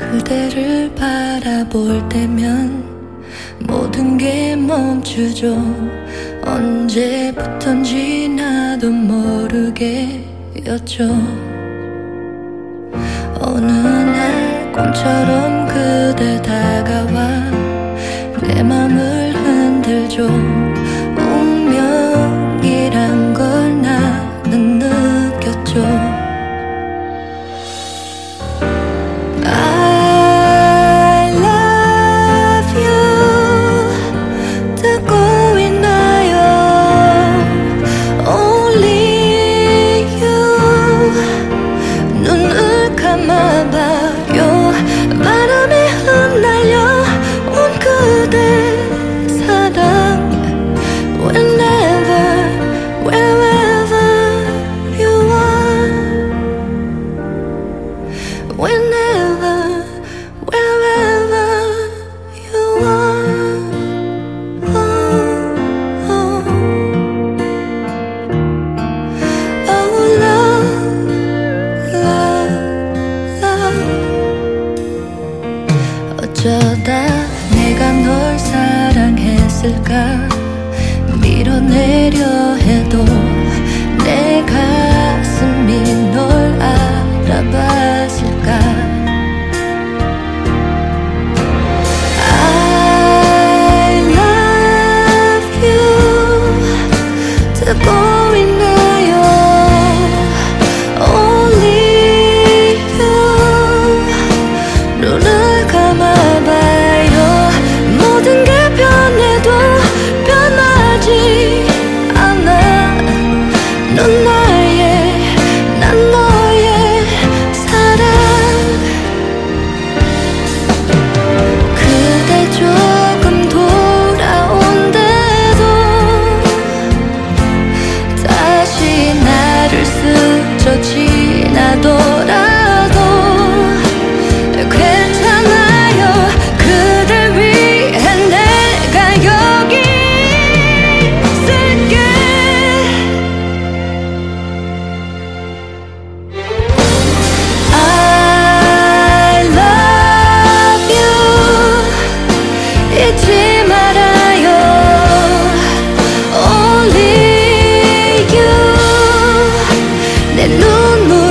그대를 바라볼 때면 모든 게 멈추죠. 언제부턴지 나도 모르게였죠. 어느 날 꿈처럼 그대 다가와 내 맘을 흔들죠. 운명 어쩌다 내가 널 사랑했을까? 밀어내려 해도 눈물